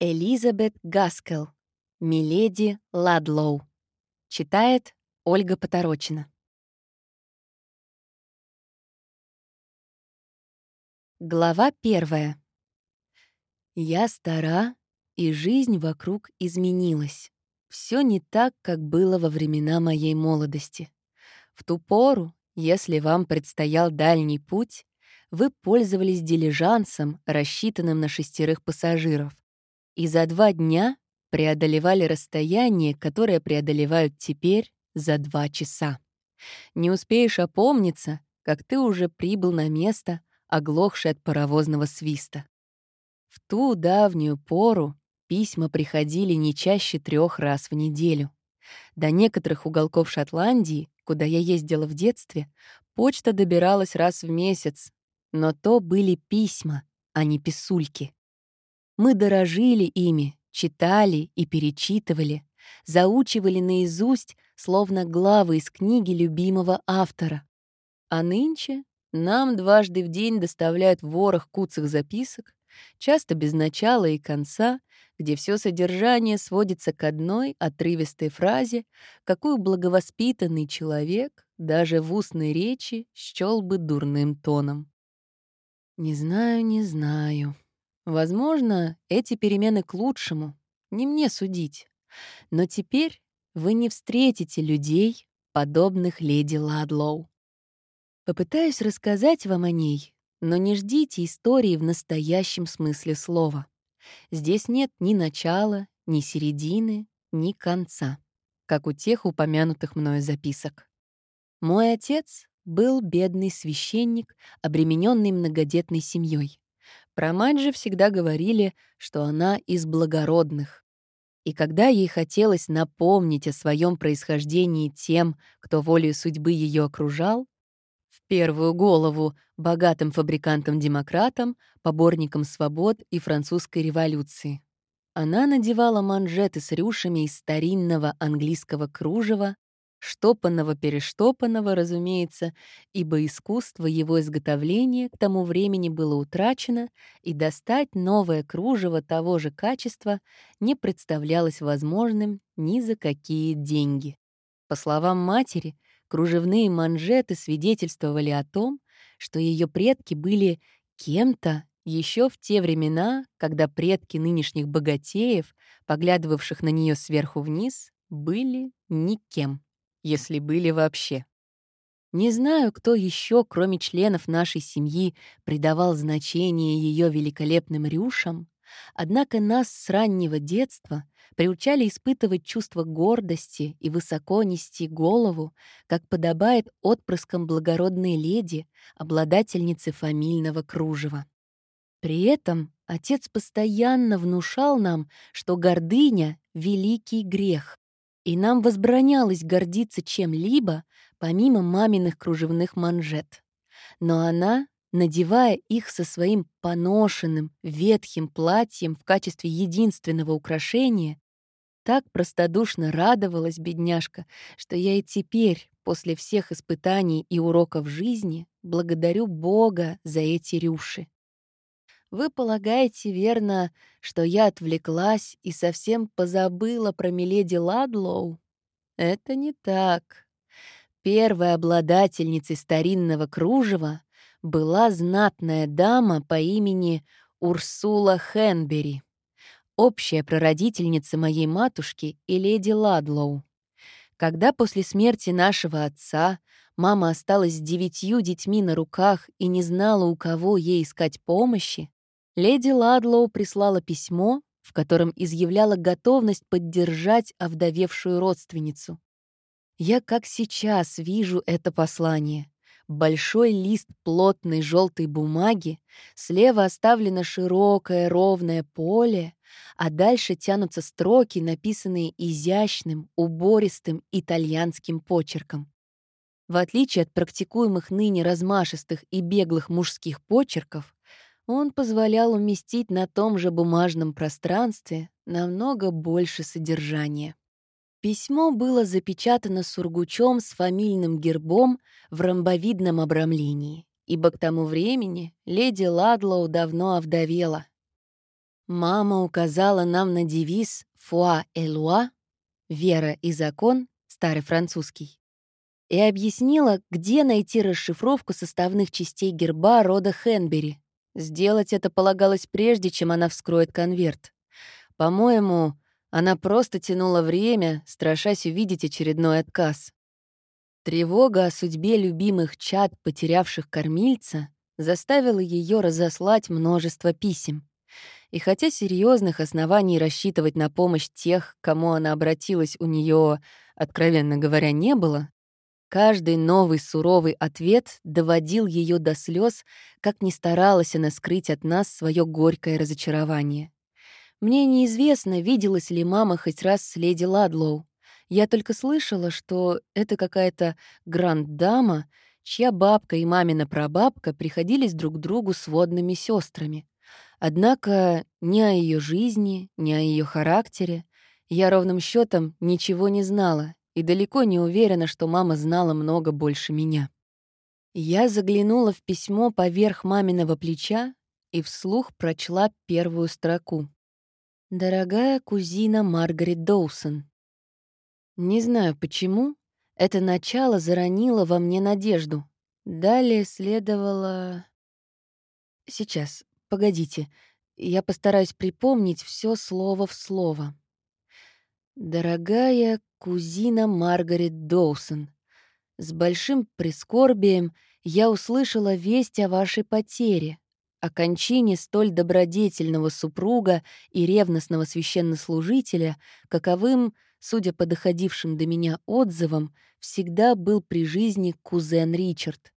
Элизабет Гаскел. Миледи Ладлоу. Читает Ольга Поторочина. Глава первая. Я стара, и жизнь вокруг изменилась. Все не так, как было во времена моей молодости. В ту пору, если вам предстоял дальний путь, вы пользовались дилижансом, рассчитанным на шестерых пассажиров, и за два дня преодолевали расстояние, которое преодолевают теперь за два часа. Не успеешь опомниться, как ты уже прибыл на место, оглохший от паровозного свиста. В ту давнюю пору письма приходили не чаще трех раз в неделю. До некоторых уголков Шотландии, куда я ездила в детстве, почта добиралась раз в месяц, но то были письма, а не писульки. Мы дорожили ими, читали и перечитывали, заучивали наизусть, словно главы из книги любимого автора. А нынче нам дважды в день доставляют ворох куцых записок, часто без начала и конца, где все содержание сводится к одной отрывистой фразе, какую благовоспитанный человек даже в устной речи счел бы дурным тоном. «Не знаю, не знаю», Возможно, эти перемены к лучшему, не мне судить. Но теперь вы не встретите людей, подобных леди Ладлоу. Попытаюсь рассказать вам о ней, но не ждите истории в настоящем смысле слова. Здесь нет ни начала, ни середины, ни конца, как у тех упомянутых мною записок. Мой отец был бедный священник, обремененный многодетной семьей. Про мать же всегда говорили, что она из благородных. И когда ей хотелось напомнить о своем происхождении тем, кто волею судьбы ее окружал, в первую голову богатым фабрикантам-демократам, поборникам свобод и французской революции. Она надевала манжеты с рюшами из старинного английского кружева, штопанного-перештопанного, разумеется, ибо искусство его изготовления к тому времени было утрачено, и достать новое кружево того же качества не представлялось возможным ни за какие деньги. По словам матери, кружевные манжеты свидетельствовали о том, что ее предки были кем-то еще в те времена, когда предки нынешних богатеев, поглядывавших на нее сверху вниз, были никем если были вообще. Не знаю, кто еще, кроме членов нашей семьи, придавал значение ее великолепным рюшам, однако нас с раннего детства приучали испытывать чувство гордости и высоко нести голову, как подобает отпрыскам благородной леди, обладательницы фамильного кружева. При этом отец постоянно внушал нам, что гордыня — великий грех, и нам возбранялось гордиться чем-либо, помимо маминых кружевных манжет. Но она, надевая их со своим поношенным, ветхим платьем в качестве единственного украшения, так простодушно радовалась бедняжка, что я и теперь, после всех испытаний и уроков жизни, благодарю Бога за эти рюши. Вы полагаете, верно, что я отвлеклась и совсем позабыла про Миледи Ладлоу? Это не так. Первой обладательницей старинного кружева была знатная дама по имени Урсула Хенбери, общая прародительница моей матушки и леди Ладлоу. Когда после смерти нашего отца мама осталась с девятью детьми на руках и не знала, у кого ей искать помощи, Леди Ладлоу прислала письмо, в котором изъявляла готовность поддержать овдовевшую родственницу. Я как сейчас вижу это послание. Большой лист плотной желтой бумаги, слева оставлено широкое ровное поле, а дальше тянутся строки, написанные изящным, убористым итальянским почерком. В отличие от практикуемых ныне размашистых и беглых мужских почерков, он позволял уместить на том же бумажном пространстве намного больше содержания. Письмо было запечатано сургучом с фамильным гербом в ромбовидном обрамлении, ибо к тому времени леди Ладлоу давно овдовела. Мама указала нам на девиз «Foi et loi» — «Вера и закон», старый французский, и объяснила, где найти расшифровку составных частей герба рода Хенбери. Сделать это полагалось прежде, чем она вскроет конверт. По-моему, она просто тянула время, страшась увидеть очередной отказ. Тревога о судьбе любимых чад, потерявших кормильца, заставила ее разослать множество писем. И хотя серьезных оснований рассчитывать на помощь тех, к кому она обратилась, у нее, откровенно говоря, не было, каждый новый суровый ответ доводил ее до слез, как ни старалась она скрыть от нас свое горькое разочарование. Мне неизвестно, виделась ли мама хоть раз с леди Ладлоу. Я только слышала, что это какая-то гранд-дама, чья бабка и мамина прабабка приходились друг другу сводными сестрами. Однако ни о ее жизни, ни о ее характере я ровным счетом ничего не знала и далеко не уверена, что мама знала много больше меня. Я заглянула в письмо поверх маминого плеча и вслух прочла первую строку. «Дорогая кузина Маргарет Доусон». Не знаю почему, это начало заронило во мне надежду. Далее следовало... Сейчас, Погодите, я постараюсь припомнить все слово в слово. «Дорогая кузина Маргарет Доусон, с большим прискорбием я услышала весть о вашей потере, о кончине столь добродетельного супруга и ревностного священнослужителя, каковым, судя по доходившим до меня отзывам, всегда был при жизни кузен Ричард.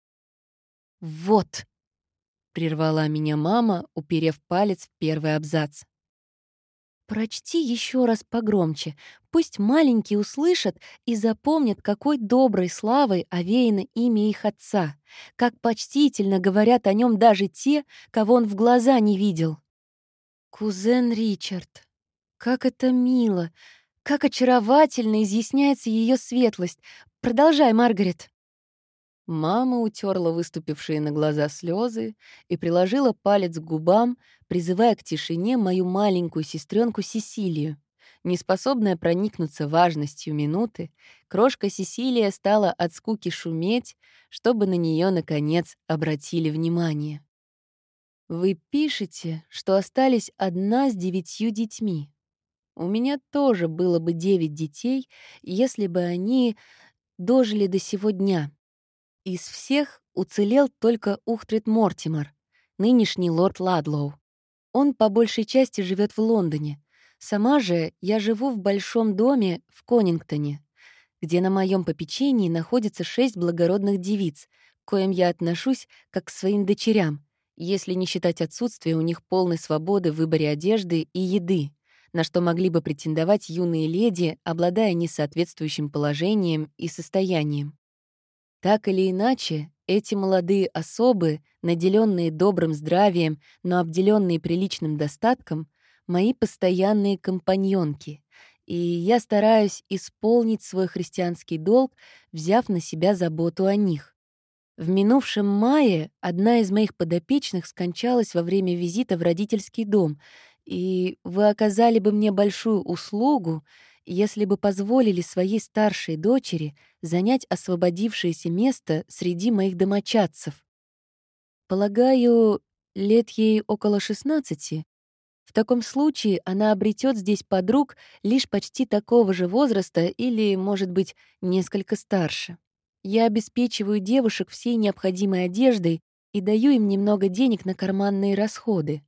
Вот — прервала меня мама, уперев палец в первый абзац. «Прочти еще раз погромче. Пусть маленькие услышат и запомнят, какой доброй славой овеяно имя их отца, как почтительно говорят о нем даже те, кого он в глаза не видел. Кузен Ричард. Как это мило, как очаровательно изъясняется ее светлость. Продолжай, Маргарет». Мама утерла выступившие на глаза слезы и приложила палец к губам, призывая к тишине мою маленькую сестренку Сесилию. Неспособная проникнуться важностью минуты, крошка Сесилия стала от скуки шуметь, чтобы на нее наконец, обратили внимание. «Вы пишете, что остались одна с девятью детьми. У меня тоже было бы девять детей, если бы они дожили до сего дня. Из всех уцелел только Ухтрид Мортимер, нынешний лорд Ладлоу. Он по большей части живет в Лондоне. Сама же я живу в большом доме в Конингтоне, где на моем попечении находится шесть благородных девиц, к коим я отношусь как к своим дочерям, если не считать отсутствия у них полной свободы в выборе одежды и еды, на что могли бы претендовать юные леди, обладая несоответствующим положением и состоянием. Так или иначе, эти молодые особы, наделенные добрым здравием, но обделенные приличным достатком, мои постоянные компаньонки, и я стараюсь исполнить свой христианский долг, взяв на себя заботу о них. В минувшем мае одна из моих подопечных скончалась во время визита в родительский дом, и вы оказали бы мне большую услугу, если бы позволили своей старшей дочери занять освободившееся место среди моих домочадцев. Полагаю, лет ей около 16. В таком случае она обретет здесь подруг лишь почти такого же возраста или, может быть, несколько старше. Я обеспечиваю девушек всей необходимой одеждой и даю им немного денег на карманные расходы.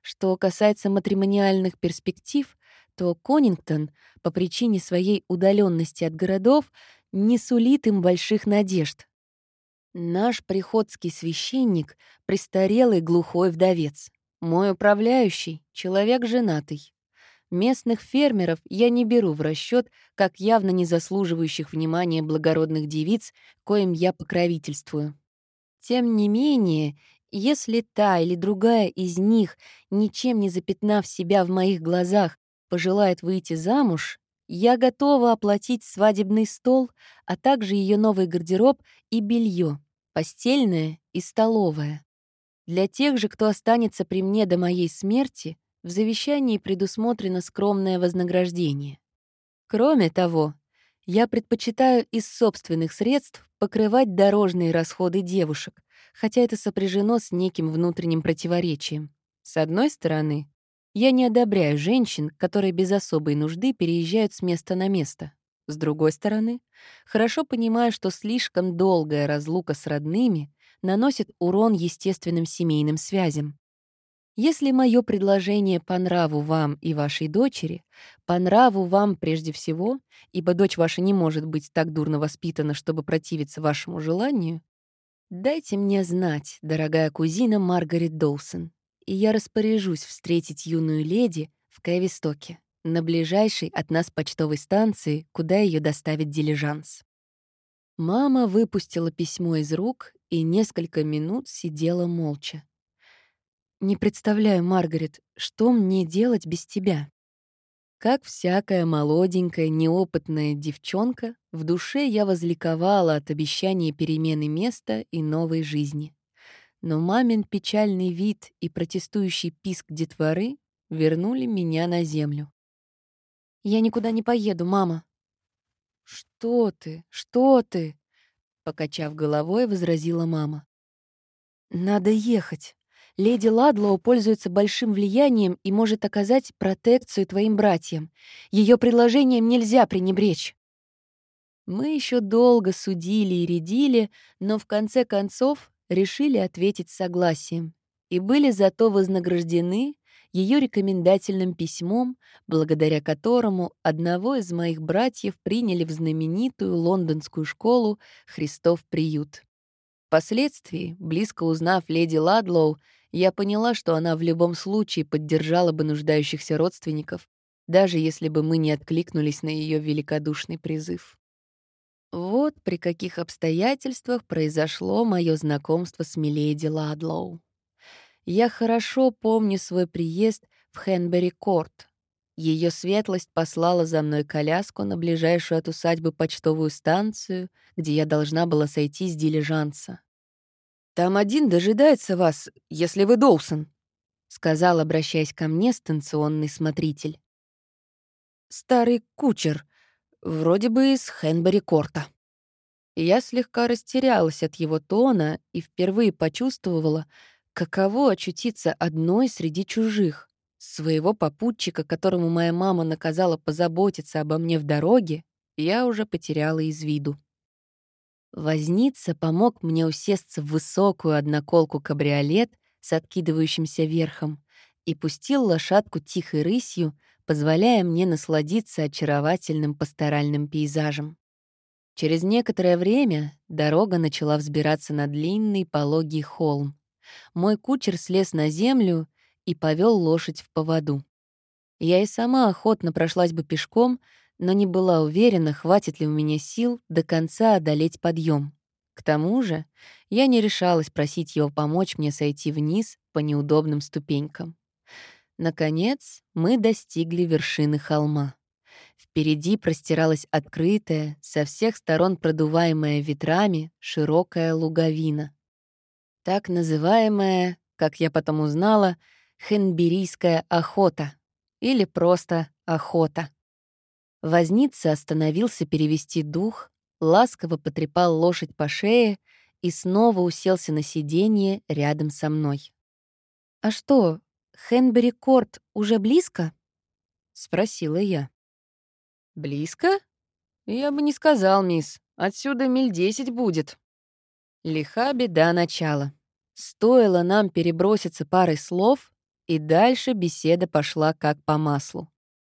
Что касается матримониальных перспектив, то Конингтон по причине своей удаленности от городов не сулит им больших надежд. Наш приходский священник — престарелый глухой вдовец. Мой управляющий — человек женатый. Местных фермеров я не беру в расчет как явно не заслуживающих внимания благородных девиц, коим я покровительствую. Тем не менее, если та или другая из них, ничем не запятнав себя в моих глазах, пожелает выйти замуж, я готова оплатить свадебный стол, а также ее новый гардероб и белье, постельное и столовое. Для тех же, кто останется при мне до моей смерти, в завещании предусмотрено скромное вознаграждение. Кроме того, я предпочитаю из собственных средств покрывать дорожные расходы девушек, хотя это сопряжено с неким внутренним противоречием. С одной стороны, я не одобряю женщин, которые без особой нужды переезжают с места на место. С другой стороны, хорошо понимаю, что слишком долгая разлука с родными наносит урон естественным семейным связям. Если мое предложение по нраву вам и вашей дочери, по нраву вам прежде всего, ибо дочь ваша не может быть так дурно воспитана, чтобы противиться вашему желанию, дайте мне знать, дорогая кузина Маргарет Доусон, и я распоряжусь встретить юную леди в Кэвистоке, на ближайшей от нас почтовой станции, куда ее доставит дилижанс. Мама выпустила письмо из рук и несколько минут сидела молча. «Не представляю, Маргарет, что мне делать без тебя?» Как всякая молоденькая, неопытная девчонка, в душе я возликовала от обещания перемены места и новой жизни. Но мамин печальный вид и протестующий писк детворы вернули меня на землю. «Я никуда не поеду, мама». «Что ты? Что ты?» Покачав головой, возразила мама. «Надо ехать. Леди Ладлоу пользуется большим влиянием и может оказать протекцию твоим братьям. Ее предложением нельзя пренебречь». Мы еще долго судили и рядили, но в конце концов решили ответить согласием и были зато вознаграждены ее рекомендательным письмом, благодаря которому одного из моих братьев приняли в знаменитую лондонскую школу «Христов приют». Впоследствии, близко узнав леди Ладлоу, я поняла, что она в любом случае поддержала бы нуждающихся родственников, даже если бы мы не откликнулись на ее великодушный призыв. Вот при каких обстоятельствах произошло мое знакомство с Миледи Ладлоу. Я хорошо помню свой приезд в Хенбери-Корт. Ее светлость послала за мной коляску на ближайшую от усадьбы почтовую станцию, где я должна была сойти с дилижанса. «Там один дожидается вас, если вы Доусон», — сказал, обращаясь ко мне, станционный смотритель. «Старый кучер, вроде бы из Хенбери-Корта». Я слегка растерялась от его тона и впервые почувствовала, каково очутиться одной среди чужих. Своего попутчика, которому моя мама наказала позаботиться обо мне в дороге, я уже потеряла из виду. Возница помог мне усесться в высокую одноколку кабриолет с откидывающимся верхом и пустил лошадку тихой рысью, позволяя мне насладиться очаровательным пасторальным пейзажем. Через некоторое время дорога начала взбираться на длинный пологий холм. Мой кучер слез на землю и повел лошадь в поводу. Я и сама охотно прошлась бы пешком, но не была уверена, хватит ли у меня сил до конца одолеть подъем. К тому же я не решалась просить его помочь мне сойти вниз по неудобным ступенькам. Наконец мы достигли вершины холма. Впереди простиралась открытая, со всех сторон продуваемая ветрами, широкая луговина. Так называемая, как я потом узнала, хенберийская охота или просто охота. Возница остановился перевести дух, ласково потрепал лошадь по шее и снова уселся на сиденье рядом со мной. «А что, Хенбери-Корт уже близко?» — спросила я. «Близко? Я бы не сказал, мисс. Отсюда миль десять будет». Лиха беда начала. Стоило нам переброситься парой слов, и дальше беседа пошла как по маслу.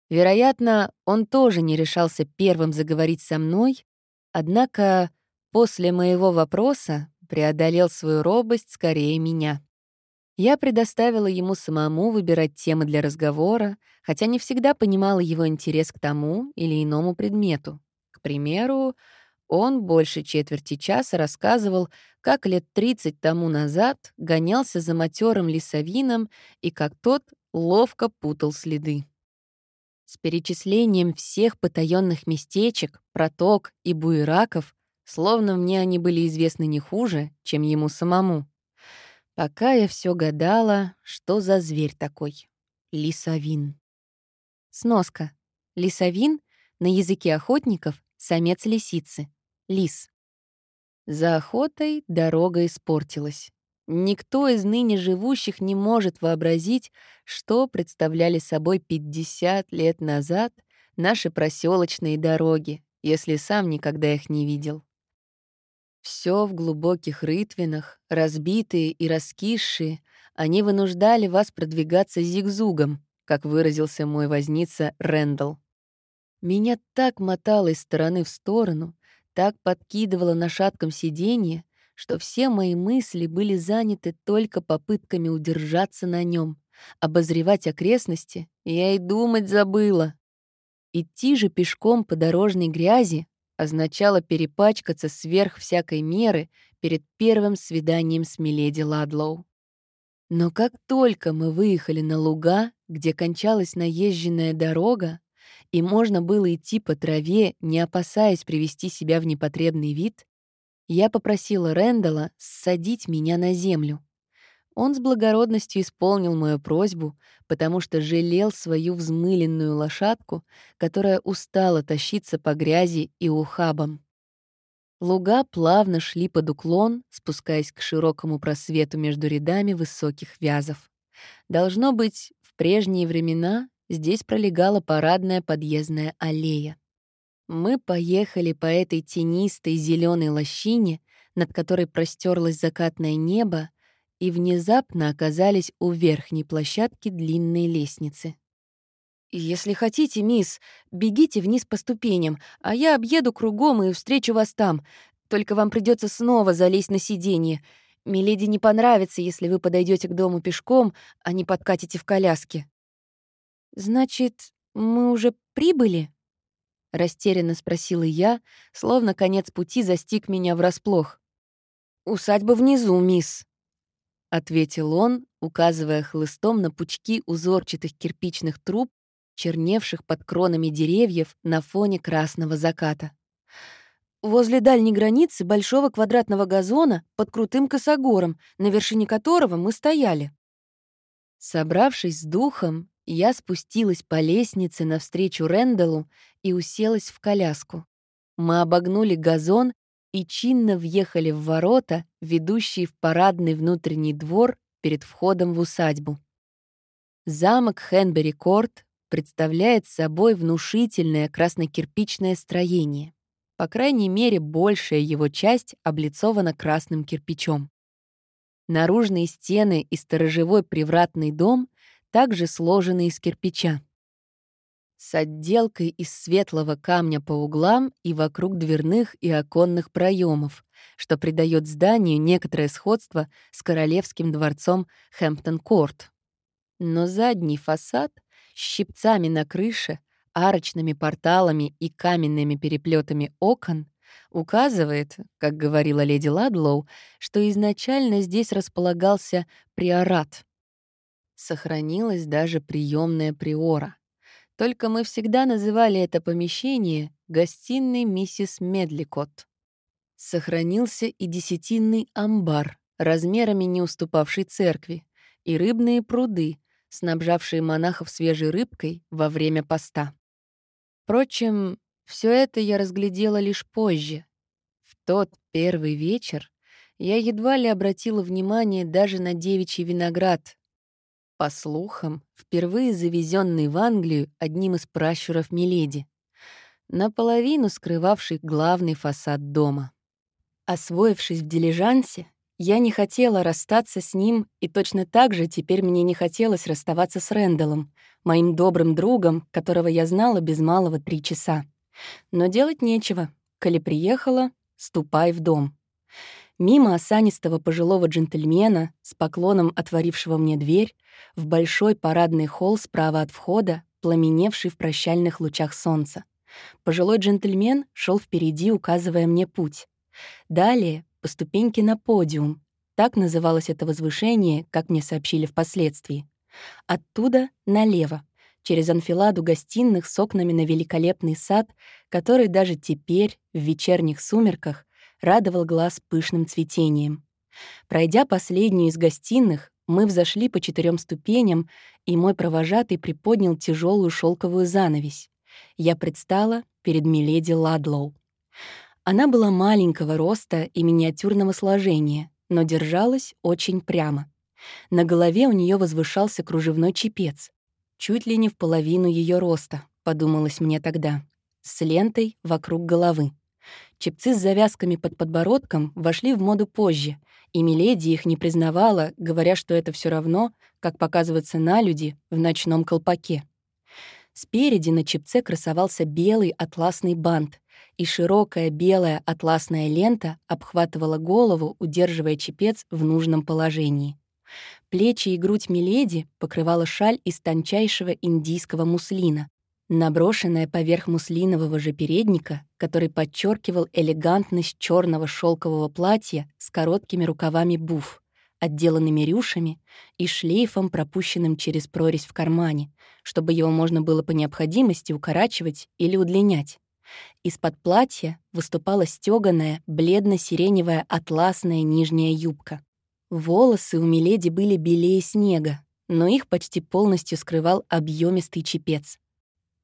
Вероятно, он тоже не решался первым заговорить со мной, однако после моего вопроса преодолел свою робость скорее меня. Я предоставила ему самому выбирать темы для разговора, хотя не всегда понимала его интерес к тому или иному предмету. К примеру, он больше четверти часа рассказывал, как лет 30 тому назад гонялся за матерым лесовином и как тот ловко путал следы с перечислением всех потаенных местечек, проток и буераков, словно мне они были известны не хуже, чем ему самому. Пока я все гадала, что за зверь такой. Лисовин. Сноска. Лисовин на языке охотников — самец лисицы. Лис. За охотой дорога испортилась. Никто из ныне живущих не может вообразить, что представляли собой 50 лет назад наши проселочные дороги, если сам никогда их не видел. Все в глубоких рытвинах, разбитые и раскисшие, они вынуждали вас продвигаться зигзугом, как выразился мой возница Рэндалл. Меня так мотало из стороны в сторону, так подкидывало на шатком сиденье, что все мои мысли были заняты только попытками удержаться на нем, обозревать окрестности, я и думать забыла. Идти же пешком по дорожной грязи означало перепачкаться сверх всякой меры перед первым свиданием с Миледи Ладлоу. Но как только мы выехали на луга, где кончалась наезженная дорога, и можно было идти по траве, не опасаясь привести себя в непотребный вид, я попросила Рэндала ссадить меня на землю. Он с благородностью исполнил мою просьбу, потому что жалел свою взмыленную лошадку, которая устала тащиться по грязи и ухабам. Луга плавно шли под уклон, спускаясь к широкому просвету между рядами высоких вязов. Должно быть, в прежние времена здесь пролегала парадная подъездная аллея. Мы поехали по этой тенистой зеленой лощине, над которой простерлось закатное небо, и внезапно оказались у верхней площадки длинной лестницы. «Если хотите, мисс, бегите вниз по ступеням, а я объеду кругом и встречу вас там. Только вам придется снова залезть на сиденье. Миледи не понравится, если вы подойдете к дому пешком, а не подкатите в коляске». «Значит, мы уже прибыли?» — растерянно спросила я, словно конец пути застиг меня врасплох. «Усадьба внизу, мисс», — ответил он, указывая хлыстом на пучки узорчатых кирпичных труб, черневших под кронами деревьев на фоне красного заката. Возле дальней границы большого квадратного газона под крутым косогором, на вершине которого мы стояли. Собравшись с духом, я спустилась по лестнице навстречу Рэндаллу и уселась в коляску. Мы обогнули газон и чинно въехали в ворота, ведущие в парадный внутренний двор перед входом в усадьбу. Замок Хенбери-Корт представляет собой внушительное краснокирпичное строение. По крайней мере, большая его часть облицована красным кирпичом. Наружные стены и сторожевой привратный дом также сложены из кирпича с отделкой из светлого камня по углам и вокруг дверных и оконных проемов, что придает зданию некоторое сходство с королевским дворцом Хэмптон-Корт. Но задний фасад с щипцами на крыше, арочными порталами и каменными переплетами окон указывает, как говорила леди Ладлоу, что изначально здесь располагался приорат. Сохранилась даже приемная приора. Только мы всегда называли это помещение гостиной миссис Медликот. Сохранился и десятинный амбар, размерами не уступавший церкви, и рыбные пруды, снабжавшие монахов свежей рыбкой во время поста. Впрочем, все это я разглядела лишь позже. В тот первый вечер я едва ли обратила внимание даже на девичий виноград, по слухам, впервые завезенный в Англию одним из пращуров Миледи, наполовину скрывавший главный фасад дома. Освоившись в дилижансе, я не хотела расстаться с ним, и точно так же теперь мне не хотелось расставаться с Рэндаллом, моим добрым другом, которого я знала без малого три часа. Но делать нечего. Коли приехала, ступай в дом. Мимо осанистого пожилого джентльмена, с поклоном отворившего мне дверь, в большой парадный холл справа от входа, пламеневший в прощальных лучах солнца. Пожилой джентльмен шел впереди, указывая мне путь. Далее — по ступеньке на подиум. Так называлось это возвышение, как мне сообщили впоследствии. Оттуда налево, через анфиладу гостиных с окнами на великолепный сад, который даже теперь, в вечерних сумерках, радовал глаз пышным цветением. Пройдя последнюю из гостиных, Мы взошли по четырем ступеням, и мой провожатый приподнял тяжелую шелковую занавесь. Я предстала перед миледи Ладлоу. Она была маленького роста и миниатюрного сложения, но держалась очень прямо. На голове у нее возвышался кружевной чепец, чуть ли не в половину ее роста, подумалось мне тогда, с лентой вокруг головы. Чепцы с завязками под подбородком вошли в моду позже, и Миледи их не признавала, говоря, что это все равно, как показываться на люди в ночном колпаке. Спереди на чепце красовался белый атласный бант, и широкая белая атласная лента обхватывала голову, удерживая чепец в нужном положении. Плечи и грудь Миледи покрывала шаль из тончайшего индийского муслина, наброшенная поверх муслинового же передника, который подчеркивал элегантность черного шелкового платья с короткими рукавами буф, отделанными рюшами и шлейфом, пропущенным через прорезь в кармане, чтобы его можно было по необходимости укорачивать или удлинять. Из-под платья выступала стёганая, бледно-сиреневая атласная нижняя юбка. Волосы у Миледи были белее снега, но их почти полностью скрывал объемистый чепец.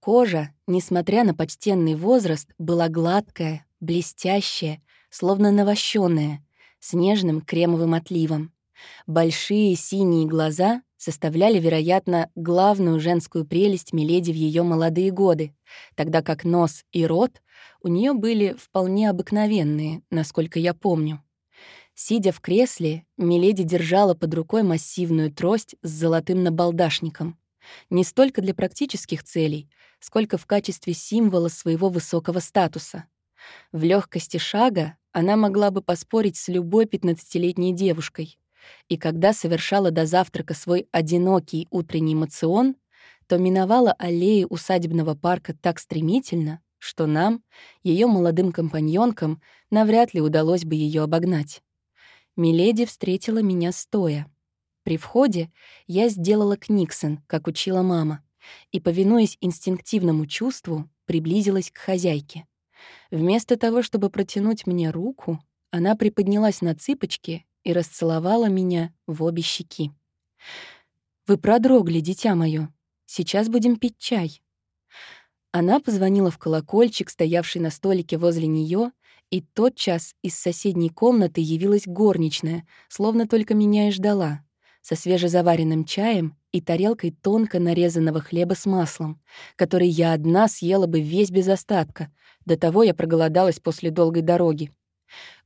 Кожа, несмотря на почтенный возраст, была гладкая, блестящая, словно навощенная, с нежным кремовым отливом. Большие синие глаза составляли, вероятно, главную женскую прелесть Миледи в ее молодые годы, тогда как нос и рот у нее были вполне обыкновенные, насколько я помню. Сидя в кресле, Миледи держала под рукой массивную трость с золотым набалдашником. Не столько для практических целей, сколько в качестве символа своего высокого статуса. В легкости шага она могла бы поспорить с любой 15-летней девушкой. И когда совершала до завтрака свой одинокий утренний мацион, то миновала аллеи усадебного парка так стремительно, что нам, ее молодым компаньонкам, навряд ли удалось бы ее обогнать. Миледи встретила меня стоя. При входе я сделала книксон, как учила мама и, повинуясь инстинктивному чувству, приблизилась к хозяйке. Вместо того, чтобы протянуть мне руку, она приподнялась на цыпочки и расцеловала меня в обе щеки. «Вы продрогли, дитя моё. Сейчас будем пить чай». Она позвонила в колокольчик, стоявший на столике возле нее, и тотчас из соседней комнаты явилась горничная, словно только меня и ждала, со свежезаваренным чаем и тарелкой тонко нарезанного хлеба с маслом, который я одна съела бы весь без остатка. До того я проголодалась после долгой дороги.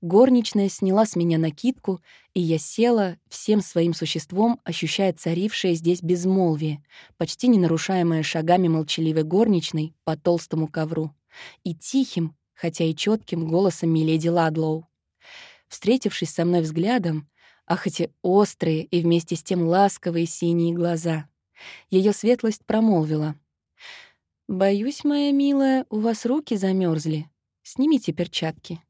Горничная сняла с меня накидку, и я села, всем своим существом ощущая царившее здесь безмолвие, почти не нарушаемое шагами молчаливой горничной по толстому ковру, и тихим, хотя и четким голосом миледи Ладлоу. Встретившись со мной взглядом, Ах, эти острые и вместе с тем ласковые синие глаза. Ее светлость промолвила. «Боюсь, моя милая, у вас руки замерзли. Снимите перчатки».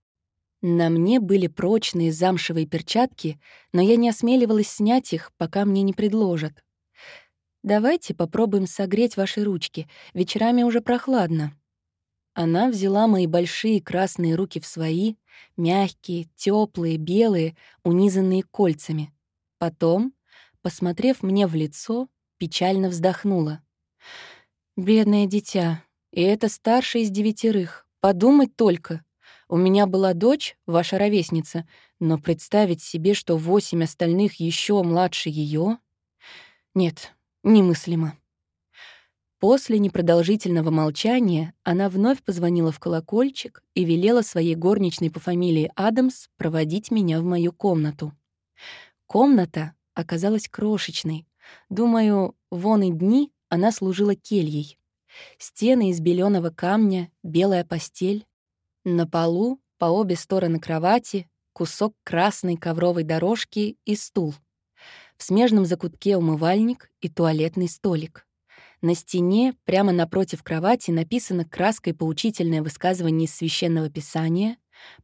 На мне были прочные замшевые перчатки, но я не осмеливалась снять их, пока мне не предложат. «Давайте попробуем согреть ваши ручки. Вечерами уже прохладно». Она взяла мои большие красные руки в свои, мягкие, теплые, белые, унизанные кольцами. Потом, посмотрев мне в лицо, печально вздохнула. «Бедное дитя, и это старшая из девятерых. Подумать только. У меня была дочь, ваша ровесница, но представить себе, что восемь остальных еще младше ее, Нет, немыслимо». После непродолжительного молчания она вновь позвонила в колокольчик и велела своей горничной по фамилии Адамс проводить меня в мою комнату. Комната оказалась крошечной. Думаю, вон и дни она служила кельей. Стены из беленого камня, белая постель. На полу, по обе стороны кровати, кусок красной ковровой дорожки и стул. В смежном закутке умывальник и туалетный столик. На стене, прямо напротив кровати, написано краской поучительное высказывание из Священного Писания,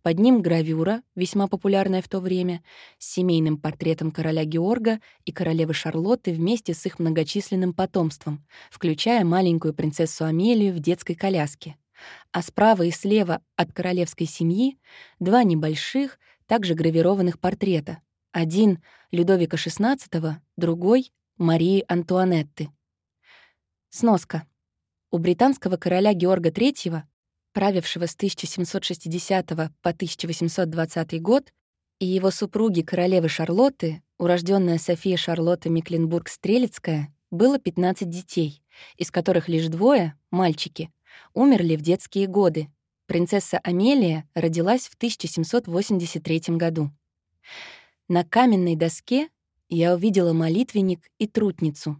под ним гравюра, весьма популярная в то время, с семейным портретом короля Георга и королевы Шарлотты вместе с их многочисленным потомством, включая маленькую принцессу Амелию в детской коляске. А справа и слева от королевской семьи два небольших, также гравированных портрета. Один — Людовика XVI, другой — Марии Антуанетты. Сноска. У британского короля Георга III, правившего с 1760 по 1820 год, и его супруги королевы Шарлотты, урожденная София Шарлотта Мекленбург-Стрелецкая, было 15 детей, из которых лишь двое, мальчики, умерли в детские годы. Принцесса Амелия родилась в 1783 году. На каменной доске я увидела молитвенник и трутницу.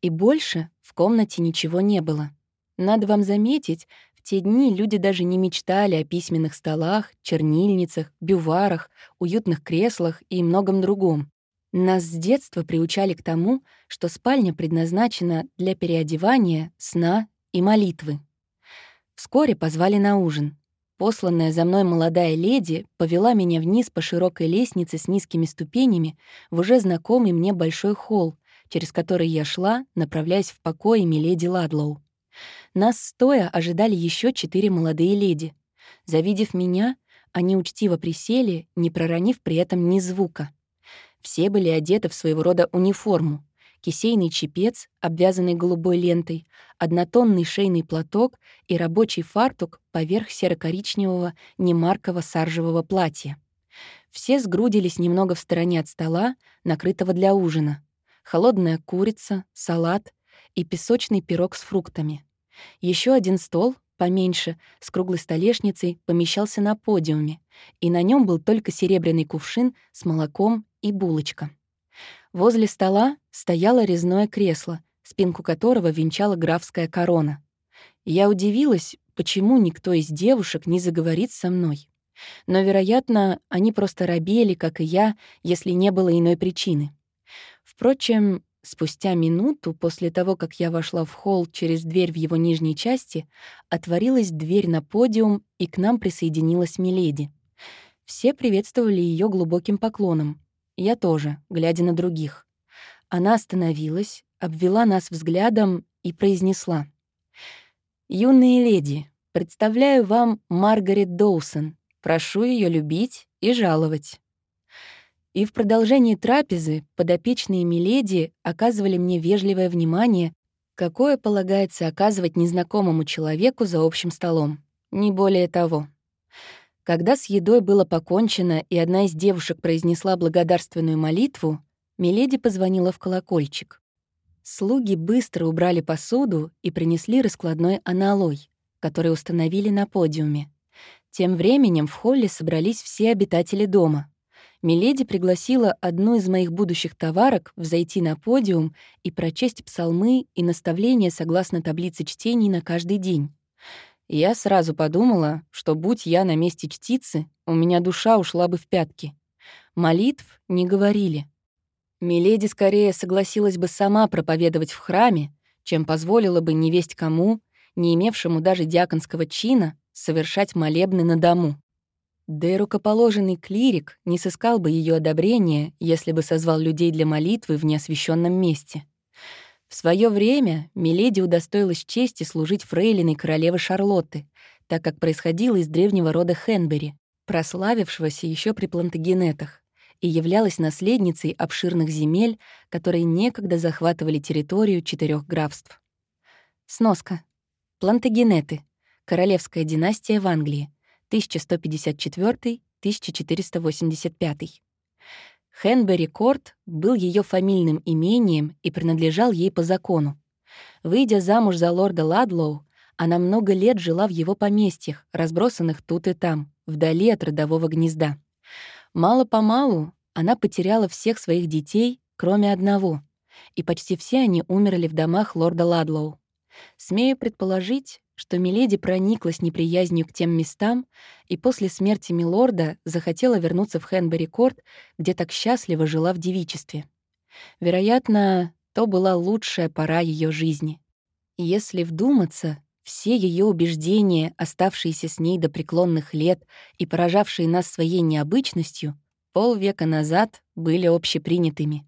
И больше в комнате ничего не было. Надо вам заметить, в те дни люди даже не мечтали о письменных столах, чернильницах, бюварах, уютных креслах и многом другом. Нас с детства приучали к тому, что спальня предназначена для переодевания, сна и молитвы. Вскоре позвали на ужин. Посланная за мной молодая леди повела меня вниз по широкой лестнице с низкими ступенями в уже знакомый мне большой холл, через который я шла, направляясь в покои миледи Ладлоу. Нас стоя ожидали еще четыре молодые леди. Завидев меня, они учтиво присели, не проронив при этом ни звука. Все были одеты в своего рода униформу, кисейный чепец, обвязанный голубой лентой, однотонный шейный платок и рабочий фартук поверх серо-коричневого немаркого саржевого платья. Все сгрудились немного в стороне от стола, накрытого для ужина. Холодная курица, салат и песочный пирог с фруктами. Еще один стол, поменьше, с круглой столешницей, помещался на подиуме, и на нем был только серебряный кувшин с молоком и булочка. Возле стола стояло резное кресло, спинку которого венчала графская корона. Я удивилась, почему никто из девушек не заговорит со мной. Но, вероятно, они просто робели, как и я, если не было иной причины. Впрочем, спустя минуту после того, как я вошла в холл через дверь в его нижней части, отворилась дверь на подиум, и к нам присоединилась Миледи. Все приветствовали ее глубоким поклоном. Я тоже, глядя на других. Она остановилась, обвела нас взглядом и произнесла. «Юные леди, представляю вам Маргарет Доусон. Прошу ее любить и жаловать». И в продолжении трапезы подопечные миледи оказывали мне вежливое внимание, какое полагается оказывать незнакомому человеку за общим столом. Не более того. Когда с едой было покончено, и одна из девушек произнесла благодарственную молитву, Миледи позвонила в колокольчик. Слуги быстро убрали посуду и принесли раскладной аналой, который установили на подиуме. Тем временем в холле собрались все обитатели дома. Миледи пригласила одну из моих будущих товарок взойти на подиум и прочесть псалмы и наставления согласно таблице чтений на каждый день. Я сразу подумала, что будь я на месте чтицы, у меня душа ушла бы в пятки. Молитв не говорили. Миледи скорее согласилась бы сама проповедовать в храме, чем позволила бы невесть кому, не имевшему даже диаконского чина, совершать молебны на дому. Да и рукоположенный клирик не сыскал бы ее одобрения, если бы созвал людей для молитвы в неосвященном месте. В свое время Миледи удостоилась чести служить фрейлиной королевы Шарлотты, так как происходила из древнего рода Хенбери, прославившегося еще при Плантагенетах, и являлась наследницей обширных земель, которые некогда захватывали территорию четырех графств. Сноска. Плантагенеты. Королевская династия в Англии. 1154-1485. Хенбери Корт был ее фамильным имением и принадлежал ей по закону. Выйдя замуж за лорда Ладлоу, она много лет жила в его поместьях, разбросанных тут и там, вдали от родового гнезда. Мало-помалу она потеряла всех своих детей, кроме одного, и почти все они умерли в домах лорда Ладлоу. Смею предположить, что Миледи прониклась неприязнью к тем местам и после смерти Милорда захотела вернуться в Хенбери-Корт, где так счастливо жила в девичестве. Вероятно, то была лучшая пора ее жизни. Если вдуматься, все ее убеждения, оставшиеся с ней до преклонных лет и поражавшие нас своей необычностью, полвека назад были общепринятыми.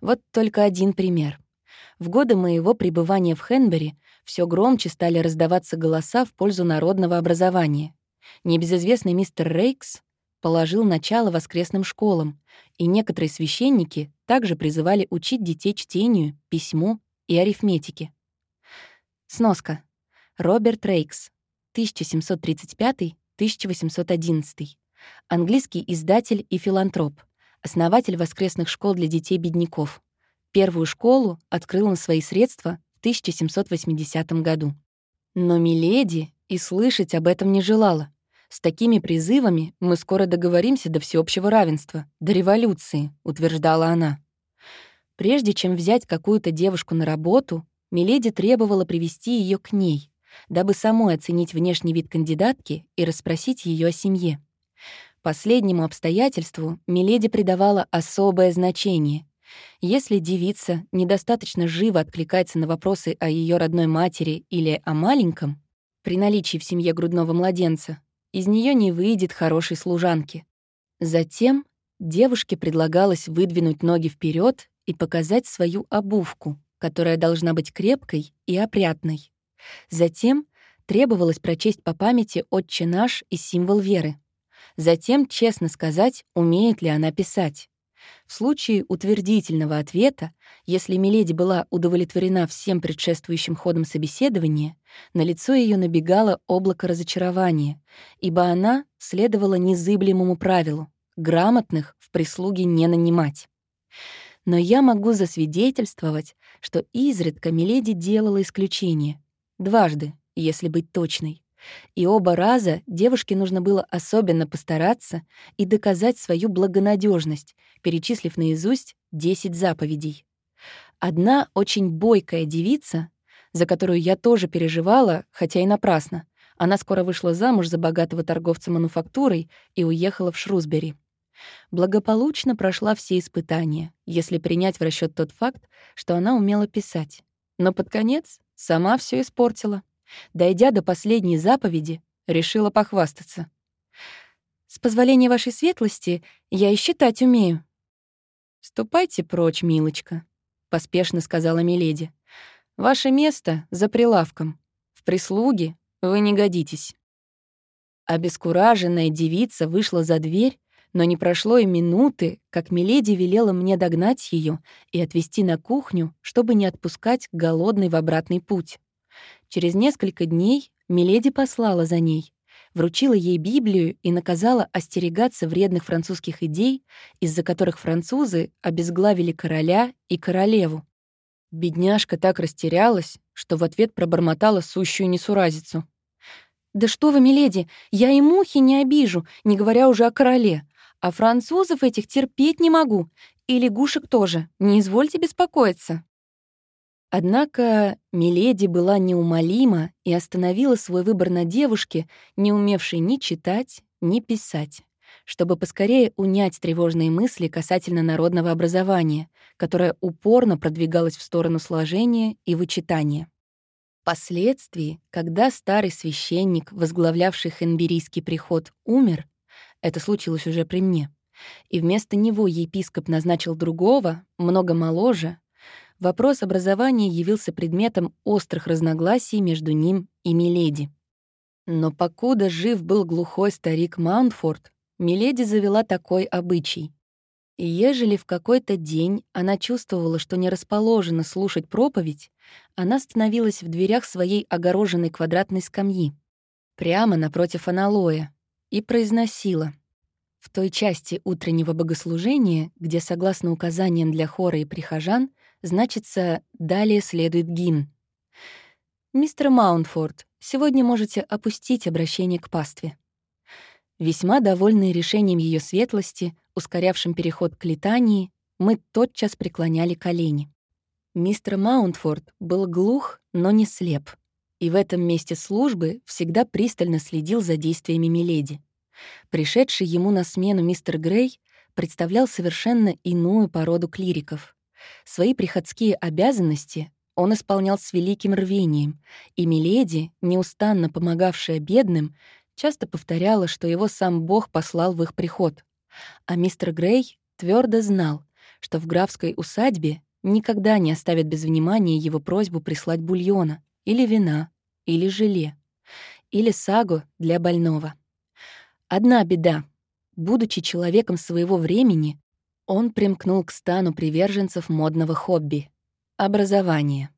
Вот только один пример. В годы моего пребывания в Хенбери все громче стали раздаваться голоса в пользу народного образования. Небезызвестный мистер Рейкс, положил начало воскресным школам, и некоторые священники также призывали учить детей чтению, письму и арифметике. Сноска. Роберт Рейкс, 1735-1811. Английский издатель и филантроп, основатель воскресных школ для детей-бедняков. Первую школу открыл на свои средства 1780 году. Но Миледи и слышать об этом не желала. С такими призывами мы скоро договоримся до всеобщего равенства, до революции, утверждала она. Прежде чем взять какую-то девушку на работу, Миледи требовала привести ее к ней, дабы самой оценить внешний вид кандидатки и расспросить ее о семье. Последнему обстоятельству Миледи придавала особое значение. Если девица недостаточно живо откликается на вопросы о ее родной матери или о маленьком, при наличии в семье грудного младенца, из нее не выйдет хорошей служанки. Затем девушке предлагалось выдвинуть ноги вперед и показать свою обувку, которая должна быть крепкой и опрятной. Затем требовалось прочесть по памяти «Отче наш» и символ веры. Затем честно сказать, умеет ли она писать. В случае утвердительного ответа, если Миледи была удовлетворена всем предшествующим ходом собеседования, на лицо ее набегало облако разочарования, ибо она следовала незыблемому правилу — грамотных в прислуге не нанимать. Но я могу засвидетельствовать, что изредка Миледи делала исключение. Дважды, если быть точной. И оба раза девушке нужно было особенно постараться и доказать свою благонадежность, перечислив наизусть 10 заповедей. Одна очень бойкая девица, за которую я тоже переживала, хотя и напрасно, она скоро вышла замуж за богатого торговца мануфактурой и уехала в Шрусбери благополучно прошла все испытания, если принять в расчет тот факт, что она умела писать. Но под конец сама все испортила. Дойдя до последней заповеди, решила похвастаться. «С позволения вашей светлости, я и считать умею». «Ступайте прочь, милочка», — поспешно сказала Миледи. «Ваше место за прилавком. В прислуге вы не годитесь». Обескураженная девица вышла за дверь но не прошло и минуты, как Миледи велела мне догнать ее и отвезти на кухню, чтобы не отпускать голодный в обратный путь. Через несколько дней Миледи послала за ней, вручила ей Библию и наказала остерегаться вредных французских идей, из-за которых французы обезглавили короля и королеву. Бедняжка так растерялась, что в ответ пробормотала сущую несуразицу. «Да что вы, миледи, я и мухи не обижу, не говоря уже о короле. А французов этих терпеть не могу. И лягушек тоже. Не извольте беспокоиться». Однако Миледи была неумолима и остановила свой выбор на девушке, не умевшей ни читать, ни писать, чтобы поскорее унять тревожные мысли касательно народного образования, которое упорно продвигалось в сторону сложения и вычитания. Впоследствии, когда старый священник, возглавлявший хенберийский приход, умер, это случилось уже при мне. И вместо него епископ назначил другого, много моложе. Вопрос образования явился предметом острых разногласий между ним и Миледи. Но покуда жив был глухой старик Маунтфорд, Миледи завела такой обычай. Ежели в какой-то день она чувствовала, что не расположена слушать проповедь, она становилась в дверях своей огороженной квадратной скамьи, прямо напротив аналоя, и произносила. В той части утреннего богослужения, где, согласно указаниям для хора и прихожан, значится «далее следует гимн». «Мистер Маунтфорд, сегодня можете опустить обращение к пастве». Весьма довольные решением ее светлости, ускорявшим переход к летании, мы тотчас преклоняли колени. Мистер Маунтфорд был глух, но не слеп — и в этом месте службы всегда пристально следил за действиями Миледи. Пришедший ему на смену мистер Грей представлял совершенно иную породу клириков. Свои приходские обязанности он исполнял с великим рвением, и Миледи, неустанно помогавшая бедным, часто повторяла, что его сам Бог послал в их приход. А мистер Грей твердо знал, что в графской усадьбе никогда не оставят без внимания его просьбу прислать бульона, или вина, или желе, или сагу для больного. Одна беда. будучи человеком своего времени, он примкнул к стану приверженцев модного хобби — образование.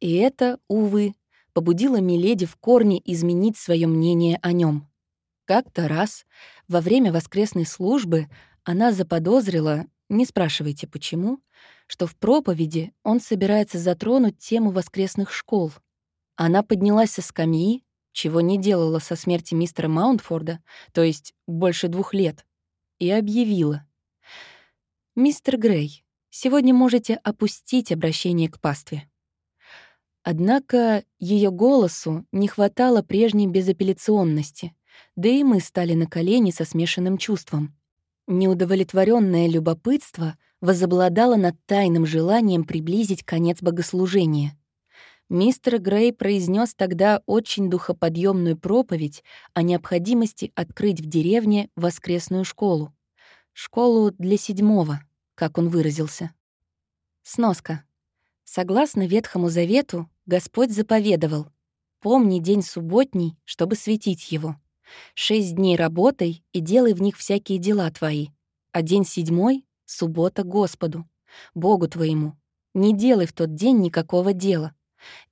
И это, увы, побудило Миледи в корне изменить свое мнение о нем. Как-то раз, во время воскресной службы, она заподозрила, не спрашивайте почему, что в проповеди он собирается затронуть тему воскресных школ. Она поднялась со скамьи, чего не делала со смерти мистера Маунтфорда, то есть больше двух лет, и объявила. «Мистер Грей, сегодня можете опустить обращение к пастве». Однако ее голосу не хватало прежней безапелляционности, да и мы стали на колени со смешанным чувством. Неудовлетворенное любопытство возобладало над тайным желанием приблизить конец богослужения. Мистер Грей произнес тогда очень духоподъемную проповедь о необходимости открыть в деревне воскресную школу. Школу для седьмого, как он выразился. Сноска. Согласно Ветхому Завету, Господь заповедовал «Помни день субботний, чтобы светить его. Шесть дней работай и делай в них всякие дела твои, а день седьмой — суббота Господу, Богу твоему. Не делай в тот день никакого дела,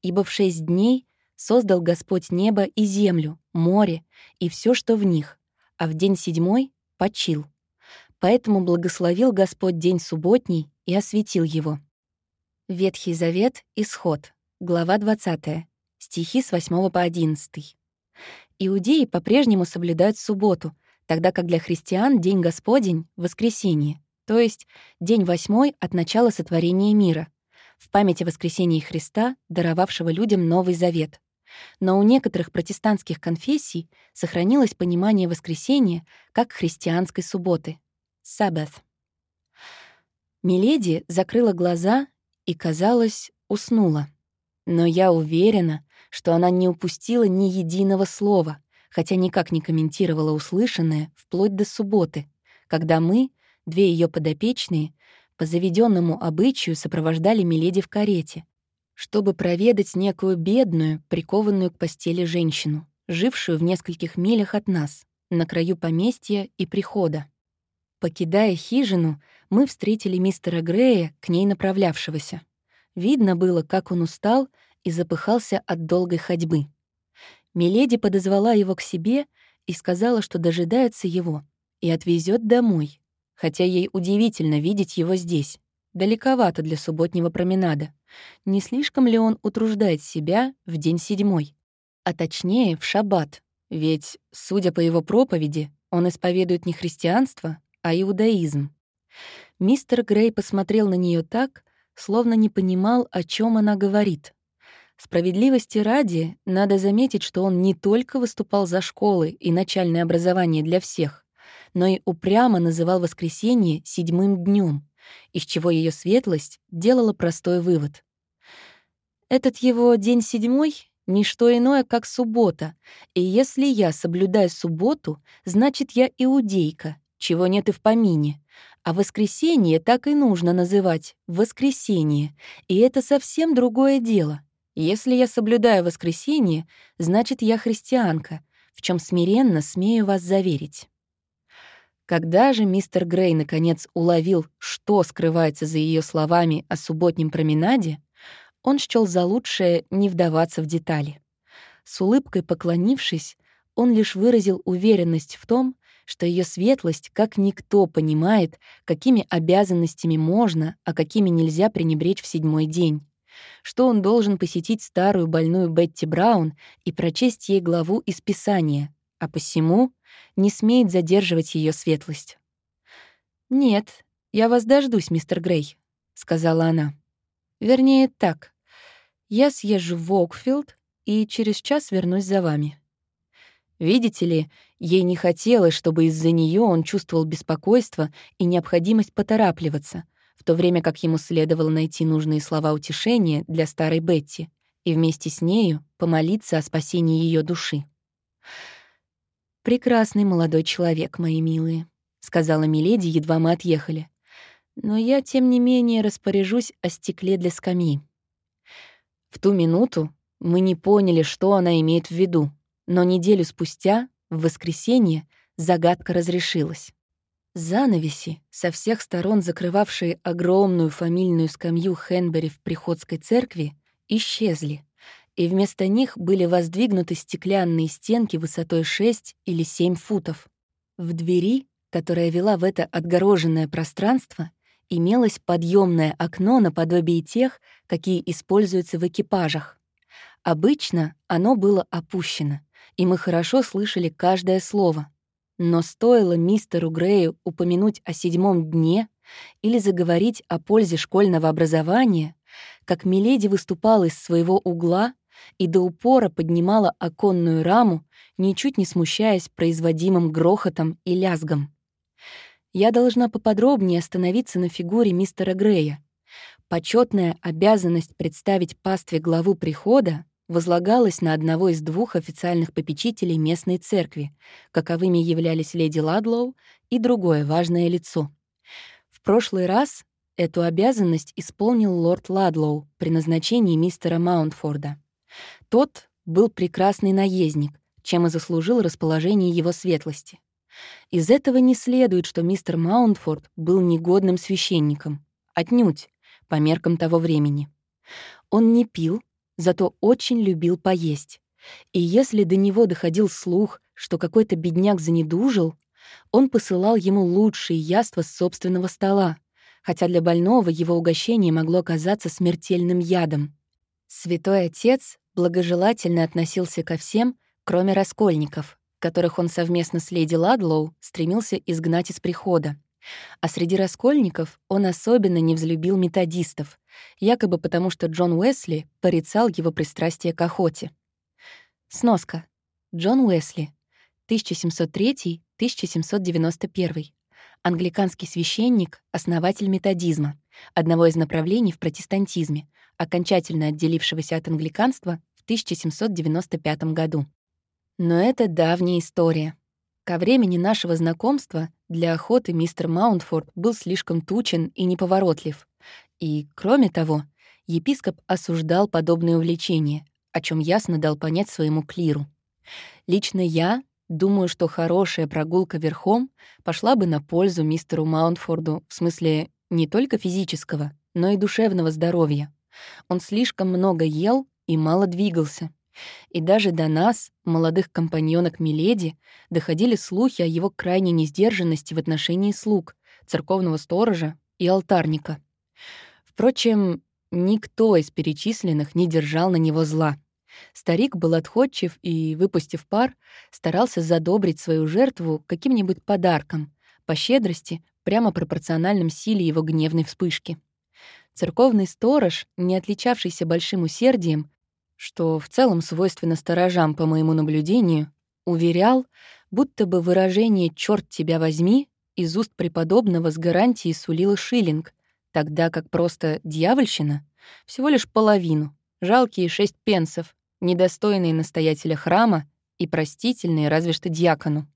ибо в шесть дней создал Господь небо и землю, море и все, что в них, а в день седьмой — почил. Поэтому благословил Господь день субботний и осветил его. Ветхий Завет, Исход, Глава 20. Стихи с 8 по 11. Иудеи по-прежнему соблюдают субботу, тогда как для христиан День Господень — воскресенье, то есть день восьмой от начала сотворения мира, в память о воскресении Христа, даровавшего людям Новый Завет. Но у некоторых протестантских конфессий сохранилось понимание воскресения как христианской субботы — Sabbath. Миледи закрыла глаза и, казалось, уснула. Но я уверена, что она не упустила ни единого слова, хотя никак не комментировала услышанное вплоть до субботы, когда мы, две ее подопечные, по заведенному обычаю сопровождали Миледи в карете, чтобы проведать некую бедную, прикованную к постели женщину, жившую в нескольких милях от нас, на краю поместья и прихода. Покидая хижину, мы встретили мистера Грея, к ней направлявшегося. Видно было, как он устал и запыхался от долгой ходьбы. Миледи подозвала его к себе и сказала, что дожидается его и отвезет домой, хотя ей удивительно видеть его здесь. Далековато для субботнего променада. Не слишком ли он утруждает себя в день седьмой? А точнее, в шаббат. Ведь, судя по его проповеди, он исповедует не христианство, а иудаизм. Мистер Грей посмотрел на нее так, словно не понимал, о чем она говорит. Справедливости ради, надо заметить, что он не только выступал за школы и начальное образование для всех, но и упрямо называл воскресенье седьмым днем, из чего ее светлость делала простой вывод. Этот его день седьмой — ничто иное, как суббота, и если я соблюдаю субботу, значит, я иудейка, чего нет и в помине. А воскресенье так и нужно называть воскресенье, и это совсем другое дело. Если я соблюдаю воскресенье, значит, я христианка, в чем смиренно смею вас заверить. Когда же мистер Грей наконец уловил, что скрывается за ее словами о субботнем променаде, он счёл за лучшее не вдаваться в детали. С улыбкой поклонившись, он лишь выразил уверенность в том, что ее светлость как никто понимает, какими обязанностями можно, а какими нельзя пренебречь в седьмой день, что он должен посетить старую больную Бетти Браун и прочесть ей главу из Писания, а посему не смеет задерживать ее светлость. «Нет, я вас дождусь, мистер Грей», — сказала она. «Вернее, так. Я съезжу в Вокфилд и через час вернусь за вами». Видите ли, ей не хотелось, чтобы из-за нее он чувствовал беспокойство и необходимость поторапливаться, в то время как ему следовало найти нужные слова утешения для старой Бетти и вместе с нею помолиться о спасении ее души. «Прекрасный молодой человек, мои милые», — сказала Миледи, едва мы отъехали. «Но я, тем не менее, распоряжусь о стекле для скамьи». В ту минуту мы не поняли, что она имеет в виду, но неделю спустя, в воскресенье, загадка разрешилась. Занавеси, со всех сторон закрывавшие огромную фамильную скамью Хенбери в приходской церкви, исчезли, и вместо них были воздвигнуты стеклянные стенки высотой 6 или 7 футов. В двери, которая вела в это отгороженное пространство, имелось подъемное окно наподобие тех, какие используются в экипажах. Обычно оно было опущено, и мы хорошо слышали каждое слово. Но стоило мистеру Грею упомянуть о седьмом дне или заговорить о пользе школьного образования, как Миледи выступала из своего угла и до упора поднимала оконную раму, ничуть не смущаясь производимым грохотом и лязгом. Я должна поподробнее остановиться на фигуре мистера Грея. Почетная обязанность представить пастве главу прихода возлагалась на одного из двух официальных попечителей местной церкви, каковыми являлись леди Ладлоу и другое важное лицо. В прошлый раз эту обязанность исполнил лорд Ладлоу при назначении мистера Маунтфорда. Тот был прекрасный наездник, чем и заслужил расположение его светлости. Из этого не следует, что мистер Маунтфорд был негодным священником. Отнюдь, по меркам того времени. Он не пил, зато очень любил поесть. И если до него доходил слух, что какой-то бедняк занедужил, он посылал ему лучшие яства с собственного стола, хотя для больного его угощение могло оказаться смертельным ядом. Святой Отец благожелательно относился ко всем, кроме раскольников, которых он совместно с леди Ладлоу стремился изгнать из прихода. А среди раскольников он особенно не взлюбил методистов, якобы потому, что Джон Уэсли порицал его пристрастие к охоте. Сноска. Джон Уэсли, 1703-1791. Англиканский священник, основатель методизма, одного из направлений в протестантизме, окончательно отделившегося от англиканства в 1795 году. Но это давняя история. Ко времени нашего знакомства для охоты мистер Маунтфорд был слишком тучен и неповоротлив. И, кроме того, епископ осуждал подобные увлечения, о чем ясно дал понять своему клиру. Лично я думаю, что хорошая прогулка верхом пошла бы на пользу мистеру Маунтфорду в смысле не только физического, но и душевного здоровья. Он слишком много ел и мало двигался. И даже до нас, молодых компаньонок Миледи, доходили слухи о его крайней несдержанности в отношении слуг, церковного сторожа и алтарника. Впрочем, никто из перечисленных не держал на него зла. Старик был отходчив и, выпустив пар, старался задобрить свою жертву каким-нибудь подарком, по щедрости, прямо пропорциональным силе его гневной вспышки. Церковный сторож, не отличавшийся большим усердием, что в целом свойственно сторожам, по моему наблюдению, уверял, будто бы выражение «черт тебя возьми» из уст преподобного с гарантией сулило шиллинг, тогда как просто «дьявольщина» — всего лишь половину, жалкие шесть пенсов, недостойные настоятеля храма и простительные разве что дьякону.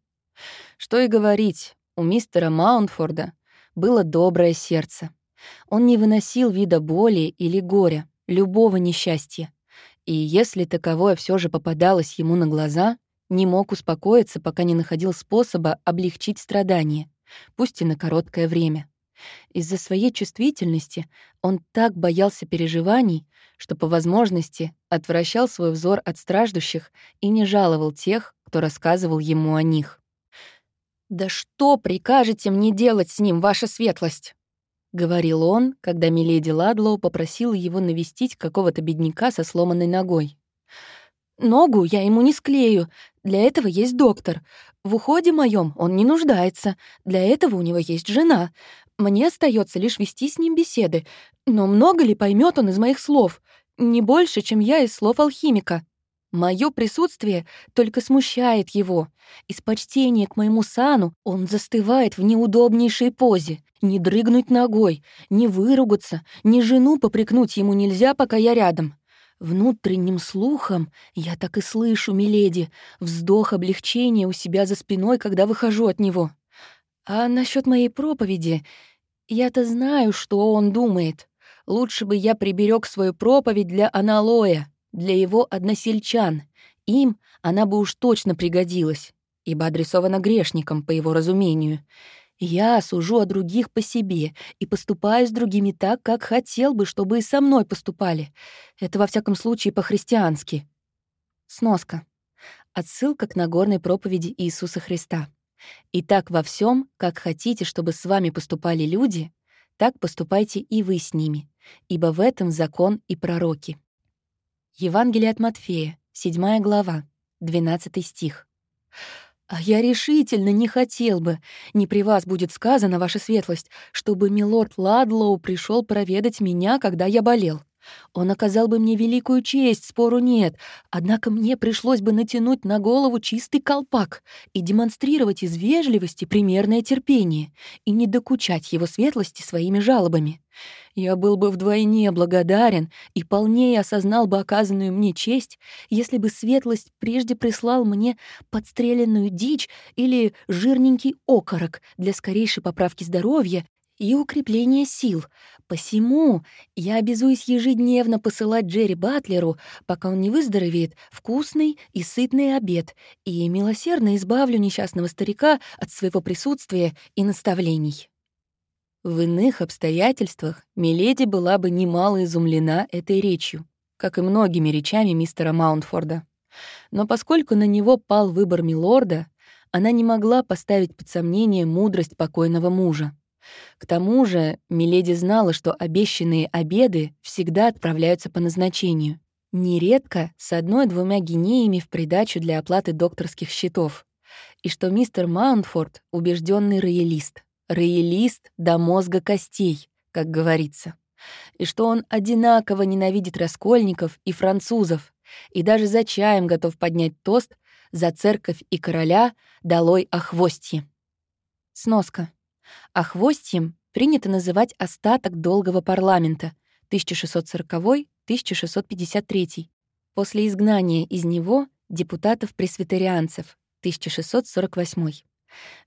Что и говорить, у мистера Маунтфорда было доброе сердце. Он не выносил вида боли или горя, любого несчастья. И если таковое все же попадалось ему на глаза, не мог успокоиться, пока не находил способа облегчить страдания, пусть и на короткое время. Из-за своей чувствительности он так боялся переживаний, что по возможности отвращал свой взор от страждущих и не жаловал тех, кто рассказывал ему о них. «Да что прикажете мне делать с ним, ваша светлость?» — говорил он, когда миледи Ладлоу попросила его навестить какого-то бедняка со сломанной ногой. «Ногу я ему не склею, для этого есть доктор. В уходе моем он не нуждается, для этого у него есть жена. Мне остается лишь вести с ним беседы. Но много ли поймет он из моих слов? Не больше, чем я из слов алхимика. Мое присутствие только смущает его. Из почтения к моему сану он застывает в неудобнейшей позе. Не дрыгнуть ногой, не выругаться, ни жену попрекнуть ему нельзя, пока я рядом. Внутренним слухом я так и слышу, миледи, вздох облегчения у себя за спиной, когда выхожу от него. А насчет моей проповеди, я-то знаю, что он думает. Лучше бы я приберег свою проповедь для аналоя, для его односельчан. Им она бы уж точно пригодилась. ибо адресовано грешникам, по его разумению. Я сужу о других по себе и поступаю с другими так, как хотел бы, чтобы и со мной поступали. Это, во всяком случае, по-христиански. Сноска. Отсылка к Нагорной проповеди Иисуса Христа. «Итак, во всем, как хотите, чтобы с вами поступали люди, так поступайте и вы с ними, ибо в этом закон и пророки». Евангелие от Матфея, 7 глава, 12 стих. «А я решительно не хотел бы, не при вас будет сказано, ваша светлость, чтобы милорд Ладлоу пришел проведать меня, когда я болел. Он оказал бы мне великую честь, спору нет, однако мне пришлось бы натянуть на голову чистый колпак и демонстрировать из вежливости примерное терпение и не докучать его светлости своими жалобами. Я был бы вдвойне благодарен и полнее осознал бы оказанную мне честь, если бы светлость прежде прислал мне подстреленную дичь или жирненький окорок для скорейшей поправки здоровья и укрепление сил. Посему я обязуюсь ежедневно посылать Джерри Батлеру, пока он не выздоровеет, вкусный и сытный обед, и милосердно избавлю несчастного старика от своего присутствия и наставлений. В иных обстоятельствах Миледи была бы немало изумлена этой речью, как и многими речами мистера Маунтфорда. Но поскольку на него пал выбор милорда, она не могла поставить под сомнение мудрость покойного мужа. К тому же Миледи знала, что обещанные обеды всегда отправляются по назначению. Нередко с одной-двумя гинеями в придачу для оплаты докторских счетов. И что мистер Маунтфорд — убежденный роялист. Роялист до мозга костей, как говорится. И что он одинаково ненавидит раскольников и французов, и даже за чаем готов поднять тост за церковь и короля долой охвостье. Сноска. А хвостьем принято называть остаток долгого парламента 1640-1653, после изгнания из него депутатов-пресвитерианцев 1648.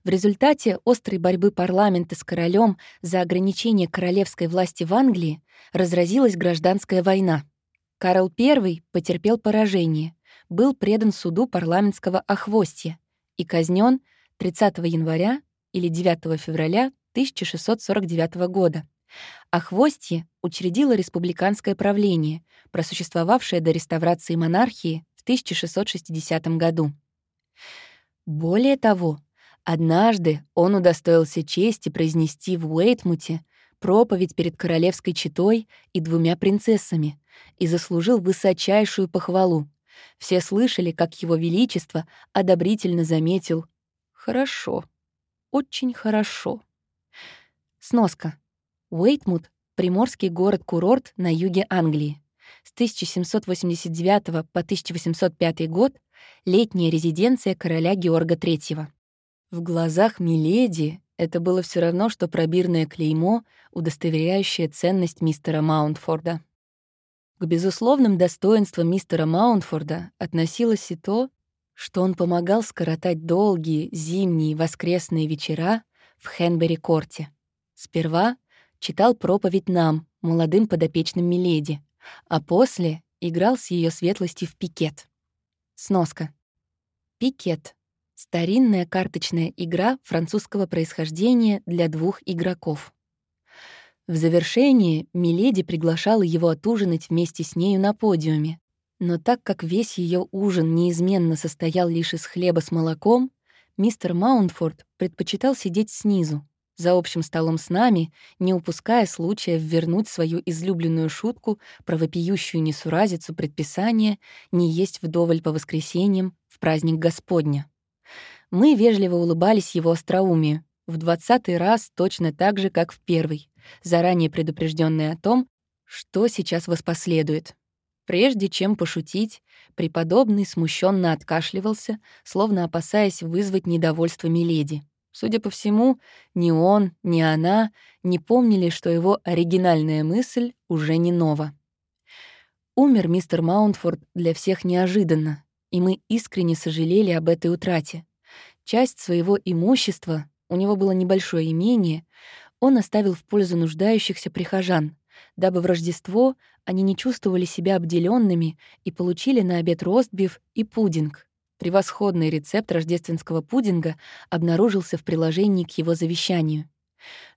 В результате острой борьбы парламента с королем за ограничение королевской власти в Англии разразилась гражданская война. Карл I потерпел поражение, был предан суду парламентского охвостья и казнен 30 января или 9 февраля 1649 года. А Хвостье учредило республиканское правление, просуществовавшее до реставрации монархии в 1660 году. Более того, однажды он удостоился чести произнести в Уэйтмуте проповедь перед королевской четой и двумя принцессами и заслужил высочайшую похвалу. Все слышали, как его величество одобрительно заметил «Хорошо, очень хорошо. Сноска. Уэйтмут — приморский город-курорт на юге Англии. С 1789 по 1805 год — летняя резиденция короля Георга III. В глазах Миледи это было все равно, что пробирное клеймо, удостоверяющее ценность мистера Маунтфорда. К безусловным достоинствам мистера Маунтфорда относилось и то, что он помогал скоротать долгие зимние воскресные вечера в Хенбери-корте. Сперва читал проповедь нам, молодым подопечным Миледи, а после играл с ее светлостью в пикет. Сноска. Пикет — старинная карточная игра французского происхождения для двух игроков. В завершение Миледи приглашала его отужинать вместе с нею на подиуме, но так как весь ее ужин неизменно состоял лишь из хлеба с молоком, мистер Маунтфорд предпочитал сидеть снизу, за общим столом с нами, не упуская случая ввернуть свою излюбленную шутку про вопиющую несуразицу предписания не есть вдоволь по воскресеньям в праздник Господня. Мы вежливо улыбались его остроумию, в двадцатый раз точно так же, как в первый, заранее предупрежденные о том, что сейчас воспоследует. Прежде чем пошутить, преподобный смущенно откашливался, словно опасаясь вызвать недовольство Миледи. Судя по всему, ни он, ни она не помнили, что его оригинальная мысль уже не нова. Умер мистер Маунтфорд для всех неожиданно, и мы искренне сожалели об этой утрате. Часть своего имущества, у него было небольшое имение, он оставил в пользу нуждающихся прихожан, дабы в Рождество они не чувствовали себя обделенными и получили на обед ростбиф и пудинг. Превосходный рецепт рождественского пудинга обнаружился в приложении к его завещанию.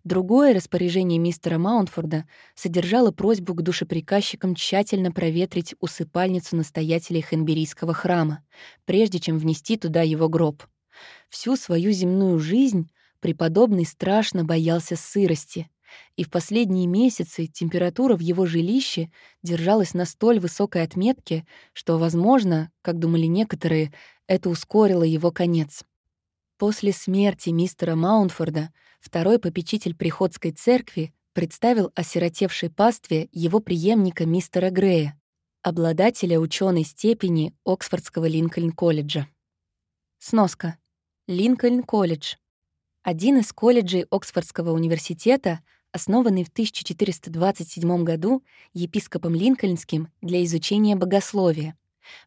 Другое распоряжение мистера Маунтфорда содержало просьбу к душеприказчикам тщательно проветрить усыпальницу настоятелей Хенберийского храма, прежде чем внести туда его гроб. Всю свою земную жизнь преподобный страшно боялся сырости, и в последние месяцы температура в его жилище держалась на столь высокой отметке, что, возможно, как думали некоторые, это ускорило его конец. После смерти мистера Маунфорда второй попечитель Приходской церкви представил осиротевшей пастве его преемника мистера Грея, обладателя ученой степени Оксфордского Линкольн-колледжа. Сноска. Линкольн-колледж. Один из колледжей Оксфордского университета, основанный в 1427 году епископом Линкольнским для изучения богословия.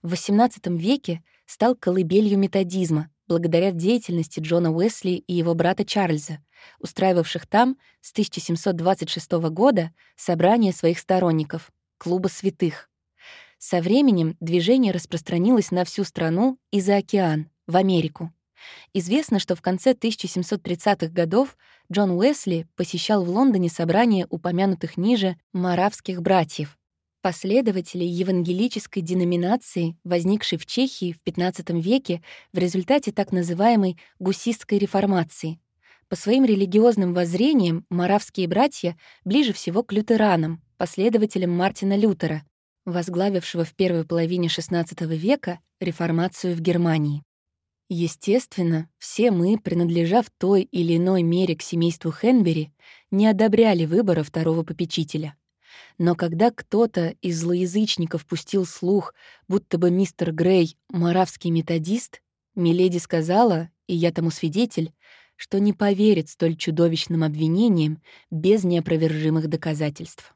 В XVIII веке стал колыбелью методизма благодаря деятельности Джона Уэсли и его брата Чарльза, устраивавших там с 1726 года собрание своих сторонников — Клуба святых. Со временем движение распространилось на всю страну и за океан, в Америку. Известно, что в конце 1730-х годов Джон Уэсли посещал в Лондоне собрание упомянутых ниже маравских братьев, последователей евангелической деноминации, возникшей в Чехии в XV веке в результате так называемой гусистской реформации. По своим религиозным воззрениям маравские братья ближе всего к лютеранам, последователям Мартина Лютера, возглавившего в первой половине XVI века реформацию в Германии. Естественно, все мы, принадлежав той или иной мере к семейству Хенбери, не одобряли выбора второго попечителя. Но когда кто-то из злоязычников пустил слух, будто бы мистер Грей — маравский методист, Миледи сказала, и я тому свидетель, что не поверит столь чудовищным обвинениям без неопровержимых доказательств.